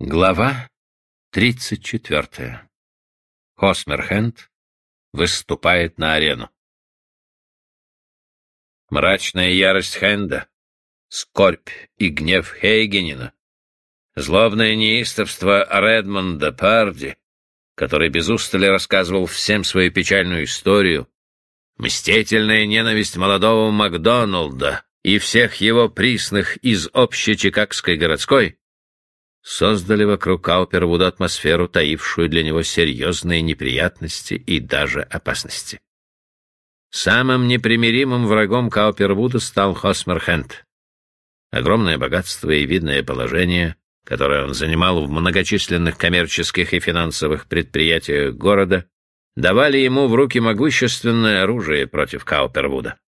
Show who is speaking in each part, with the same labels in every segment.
Speaker 1: Глава 34. Хосмерхенд выступает на арену. Мрачная ярость Хенда, скорбь и гнев Хейгенина, злобное неистовство Редмонда Парди, который без устали рассказывал всем свою печальную историю, мстительная ненависть молодого Макдоналда и всех его присных из общей Чикагской городской создали вокруг Каупервуда атмосферу, таившую для него серьезные неприятности и даже опасности. Самым непримиримым врагом Каупервуда стал Хосмерхенд. Огромное богатство и видное положение, которое он занимал в многочисленных коммерческих и финансовых предприятиях города, давали ему в руки могущественное оружие против Каупервуда.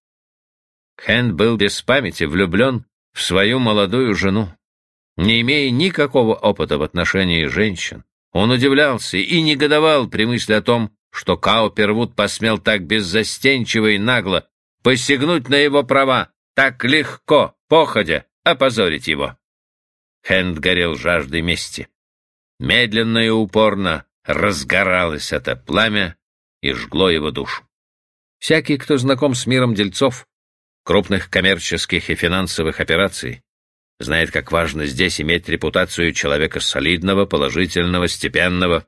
Speaker 1: Хенд был без памяти влюблен в свою молодую жену, не имея никакого опыта в отношении женщин, он удивлялся и негодовал при мысли о том, что Каупервуд посмел так беззастенчиво и нагло посягнуть на его права, так легко, походя, опозорить его. Хэнд горел жаждой мести. Медленно и упорно разгоралось это пламя и жгло его душу. Всякий, кто знаком с миром дельцов, крупных коммерческих и финансовых операций, знает, как важно здесь иметь репутацию человека солидного, положительного, степенного,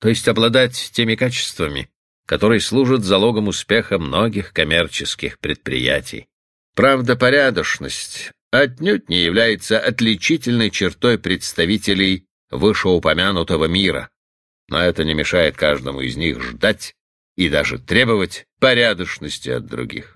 Speaker 1: то есть обладать теми качествами, которые служат залогом успеха многих коммерческих предприятий. Правда, порядочность отнюдь не является отличительной чертой представителей вышеупомянутого мира, но это не мешает каждому из них ждать и даже требовать порядочности от других.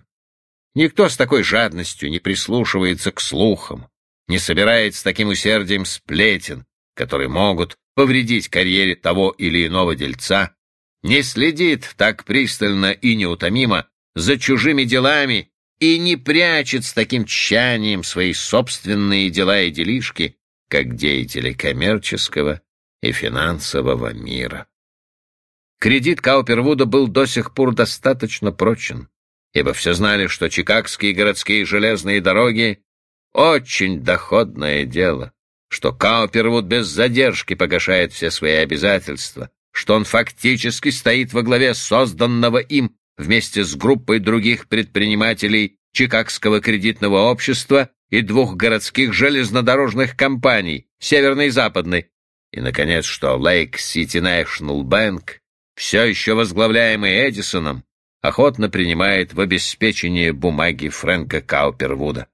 Speaker 1: Никто с такой жадностью не прислушивается к слухам, не собирает с таким усердием сплетен, которые могут повредить карьере того или иного дельца, не следит так пристально и неутомимо за чужими делами и не прячет с таким тщанием свои собственные дела и делишки, как деятели коммерческого и финансового мира. Кредит Каупервуда был до сих пор достаточно прочен, ибо все знали, что чикагские городские железные дороги — очень доходное дело, что Каупервуд без задержки погашает все свои обязательства, что он фактически стоит во главе созданного им вместе с группой других предпринимателей Чикагского кредитного общества и двух городских железнодорожных компаний, северной и западной, и, наконец, что Lake City National Bank, все еще возглавляемый Эдисоном, охотно принимает в обеспечение бумаги Фрэнка Каупервуда.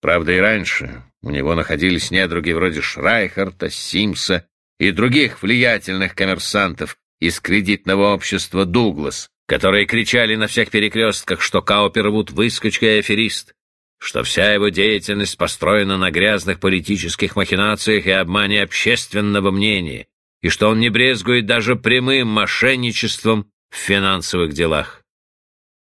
Speaker 1: Правда, и раньше у него находились недруги вроде Шрайхарта, Симса и других влиятельных коммерсантов из кредитного общества «Дуглас», которые кричали на всех перекрестках, что Каупервуд — выскочка и аферист, что вся его деятельность построена на грязных политических махинациях и обмане общественного мнения, и что он не брезгует даже прямым мошенничеством в финансовых делах.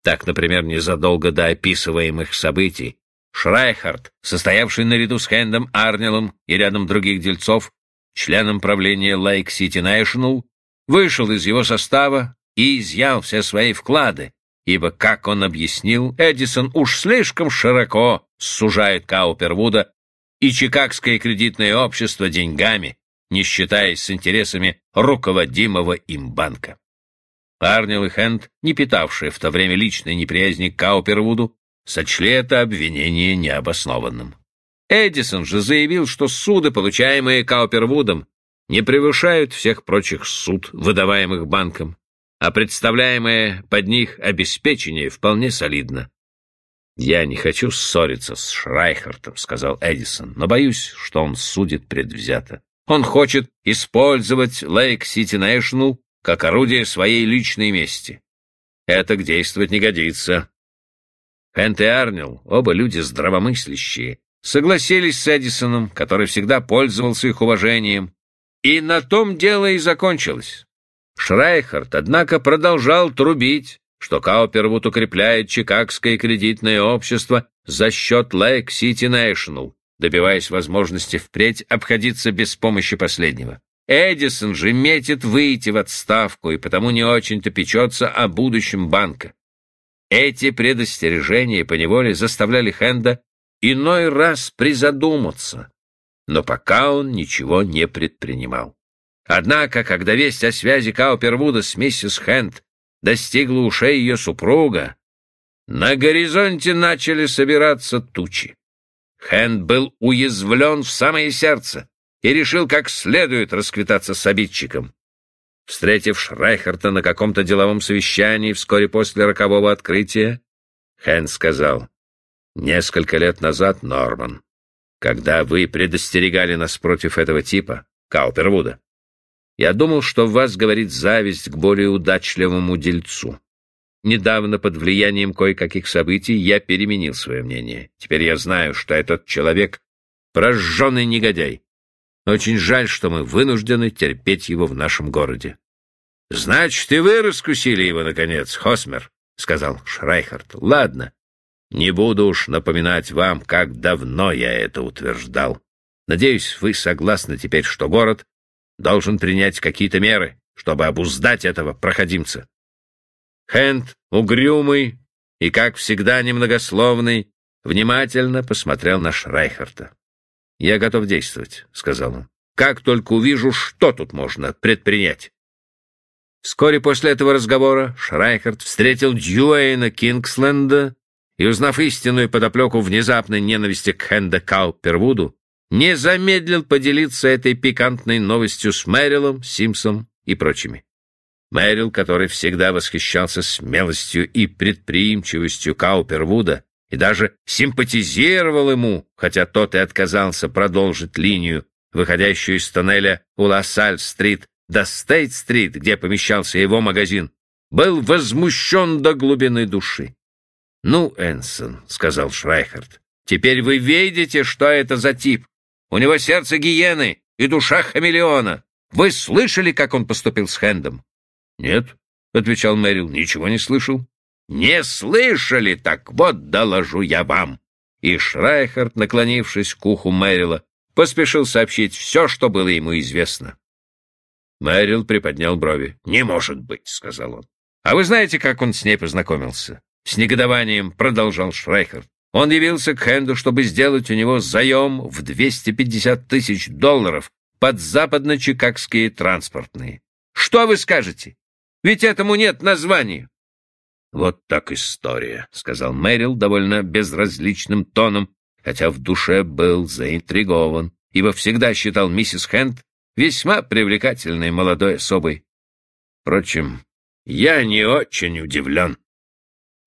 Speaker 1: Так, например, незадолго до описываемых событий Шрайхард, состоявший наряду с Хэндом Арнелом и рядом других дельцов, членом правления Lake City National, вышел из его состава и изъял все свои вклады, ибо, как он объяснил, Эдисон уж слишком широко сужает Каупервуда и Чикагское кредитное общество деньгами, не считаясь с интересами руководимого им банка. Арнил и Хэнд, не питавшие в то время личной неприязни к Каупервуду, сочли это обвинение необоснованным. Эдисон же заявил, что суды, получаемые Каупервудом, не превышают всех прочих суд, выдаваемых банком, а представляемое под них обеспечение вполне солидно. «Я не хочу ссориться с Шрайхартом», — сказал Эдисон, «но боюсь, что он судит предвзято. Он хочет использовать Лейк Сити National как орудие своей личной мести. Это к действовать не годится. Хэнт и Арнил, оба люди здравомыслящие, согласились с Эдисоном, который всегда пользовался их уважением, и на том дело и закончилось. Шрайхард, однако, продолжал трубить, что Каупервуд укрепляет Чикагское кредитное общество за счет Lake City National, добиваясь возможности впредь обходиться без помощи последнего. Эдисон же метит выйти в отставку и потому не очень-то печется о будущем банка. Эти предостережения поневоле заставляли Хенда иной раз призадуматься но пока он ничего не предпринимал. Однако, когда весть о связи Каупервуда с миссис Хэнд достигла ушей ее супруга, на горизонте начали собираться тучи. Хэнд был уязвлен в самое сердце и решил как следует расквитаться с обидчиком. Встретив Шрайхарта на каком-то деловом совещании вскоре после рокового открытия, Хэнд сказал, «Несколько лет назад, Норман, когда вы предостерегали нас против этого типа, Каупервуда, я думал, что в вас говорит зависть к более удачливому дельцу. Недавно, под влиянием кое-каких событий, я переменил свое мнение. Теперь я знаю, что этот человек — прожженный негодяй. Очень жаль, что мы вынуждены терпеть его в нашем городе. — Значит, и вы раскусили его, наконец, Хосмер, — сказал Шрайхард. — Ладно, не буду уж напоминать вам, как давно я это утверждал. Надеюсь, вы согласны теперь, что город должен принять какие-то меры, чтобы обуздать этого проходимца. Хэнд, угрюмый и, как всегда, немногословный, внимательно посмотрел на Шрайхарта. «Я готов действовать», — сказал он. «Как только увижу, что тут можно предпринять». Вскоре после этого разговора Шрайхард встретил Дьюэйна Кингсленда и, узнав истинную подоплеку внезапной ненависти к Хэнда Каупервуду, не замедлил поделиться этой пикантной новостью с Мэрилом, Симсом и прочими. Мэрил, который всегда восхищался смелостью и предприимчивостью Каупервуда и даже симпатизировал ему, хотя тот и отказался продолжить линию, выходящую из тоннеля у Лассаль-стрит до Стейт-стрит, где помещался его магазин, был возмущен до глубины души. «Ну, Энсон», — сказал Шрайхард, — «теперь вы видите, что это за тип. У него сердце гиены и душа хамелеона. Вы слышали, как он поступил с Хэндом? — Нет, — отвечал Мэрил, — ничего не слышал. — Не слышали? Так вот доложу я вам. И Шрайхард, наклонившись к уху Мэрила, поспешил сообщить все, что было ему известно. Мэрил приподнял брови. — Не может быть, — сказал он. — А вы знаете, как он с ней познакомился? С негодованием продолжал Шрайхард. Он явился к Хенду, чтобы сделать у него заем в 250 тысяч долларов под западно-чикагские транспортные. Что вы скажете? Ведь этому нет названия. «Вот так история», — сказал Мэрил довольно безразличным тоном, хотя в душе был заинтригован, ибо всегда считал миссис Хэнд весьма привлекательной молодой особой. Впрочем, я не очень удивлен.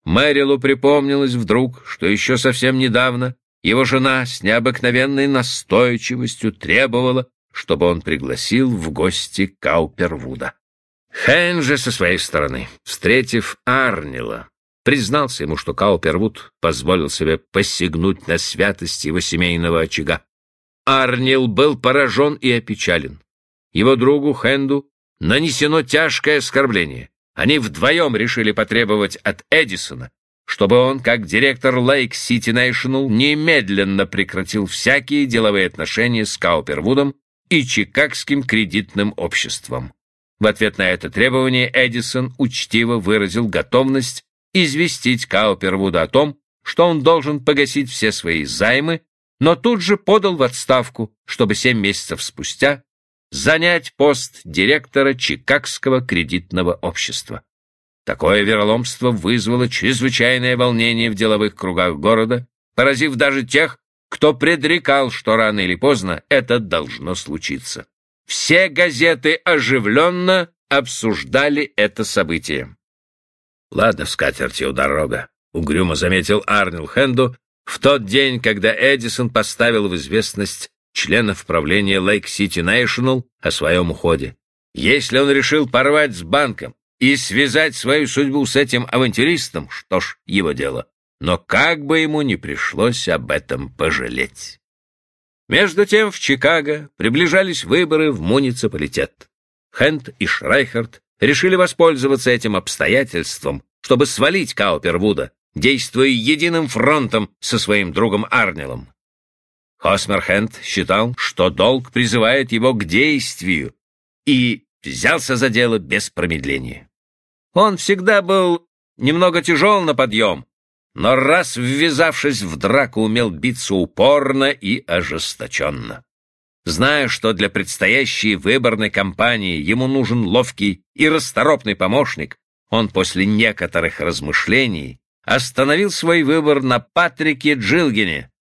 Speaker 1: Мэрилу припомнилось вдруг, что еще совсем недавно его жена с необыкновенной настойчивостью требовала, чтобы он пригласил в гости Каупервуда. Же со своей стороны, встретив Арнила, признался ему, что Каупервуд позволил себе посягнуть на святость его семейного очага. Арнил был поражен и опечален. Его другу Хенду нанесено тяжкое оскорбление. Они вдвоем решили потребовать от Эдисона, чтобы он, как директор Lake City National, немедленно прекратил всякие деловые отношения с Каупервудом и Чикагским кредитным обществом. В ответ на это требование Эдисон учтиво выразил готовность известить Каупервуда о том, что он должен погасить все свои займы, но тут же подал в отставку, чтобы семь месяцев спустя занять пост директора Чикагского кредитного общества. Такое вероломство вызвало чрезвычайное волнение в деловых кругах города, поразив даже тех, кто предрекал, что рано или поздно это должно случиться. Все газеты оживленно обсуждали это событие. «Ладно, с катертью дорога», — угрюмо заметил Арнил Хенду в тот день, когда Эдисон поставил в известность членов правления Lake City National о своем уходе. Если он решил порвать с банком и связать свою судьбу с этим авантюристом, что ж, его дело. Но как бы ему ни пришлось об этом пожалеть. Между тем в Чикаго приближались выборы в муниципалитет. Хенд и Шрайхард решили воспользоваться этим обстоятельством, чтобы свалить Каупервуда, действуя единым фронтом со своим другом Арнелом. Хосмерхенд считал, что долг призывает его к действию, и взялся за дело без промедления. Он всегда был немного тяжел на подъем, но раз ввязавшись в драку, умел биться упорно и ожесточенно. Зная, что для предстоящей выборной кампании ему нужен ловкий и расторопный помощник, он после некоторых размышлений остановил свой выбор на Патрике Джилгине,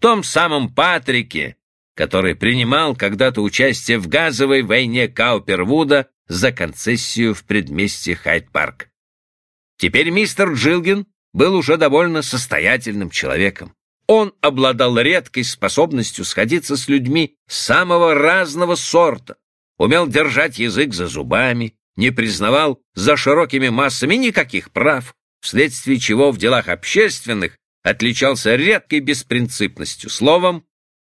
Speaker 1: том самом Патрике, который принимал когда-то участие в газовой войне Каупервуда за концессию в предместье Хайд-парк. Теперь мистер Джилгин был уже довольно состоятельным человеком. Он обладал редкой способностью сходиться с людьми самого разного сорта, умел держать язык за зубами, не признавал за широкими массами никаких прав, вследствие чего в делах общественных отличался редкой беспринципностью, словом,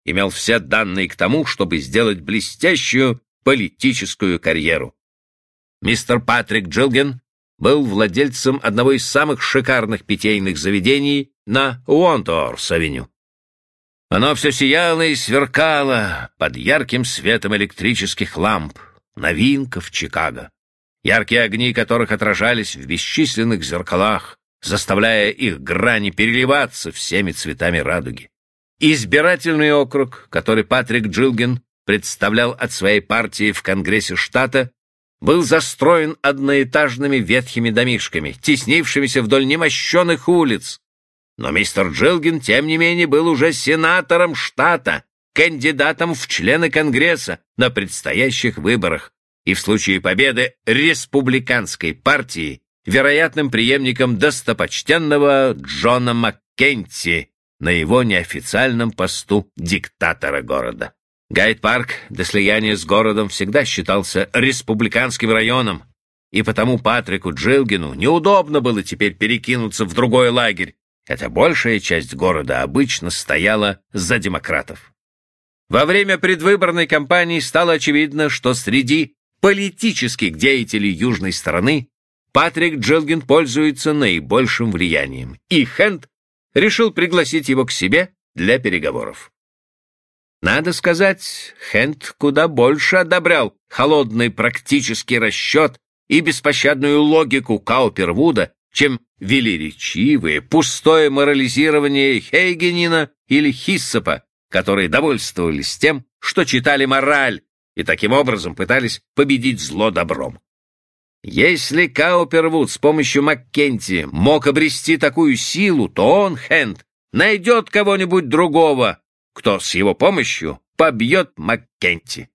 Speaker 1: имел все данные к тому, чтобы сделать блестящую политическую карьеру. Мистер Патрик Джилген был владельцем одного из самых шикарных питейных заведений на Уонторс-авеню. Оно все сияло и сверкало под ярким светом электрических ламп, новинка в Чикаго, яркие огни которых отражались в бесчисленных зеркалах, заставляя их грани переливаться всеми цветами радуги. Избирательный округ, который Патрик Джилген представлял от своей партии в Конгрессе штата, был застроен одноэтажными ветхими домишками, теснившимися вдоль немощенных улиц. Но мистер Джилгин, тем не менее, был уже сенатором штата, кандидатом в члены Конгресса на предстоящих выборах и в случае победы республиканской партии вероятным преемником достопочтенного Джона Маккенти на его неофициальном посту диктатора города. Гайд-парк до слияния с городом всегда считался республиканским районом, и потому Патрику Джилгину неудобно было теперь перекинуться в другой лагерь, хотя большая часть города обычно стояла за демократов. Во время предвыборной кампании стало очевидно, что среди политических деятелей южной стороны Патрик Джилгин пользуется наибольшим влиянием, и Хенд решил пригласить его к себе для переговоров. Надо сказать, Хенд куда больше одобрял холодный практический расчет и беспощадную логику Каупервуда, чем велеречивые, пустое морализирование Хейгенина или Хиссопа, которые довольствовались тем, что читали мораль и таким образом пытались победить зло добром. Если Каупервуд с помощью Маккенти мог обрести такую силу, то он, Хенд, найдет кого-нибудь другого, кто с его помощью побьет Маккенти.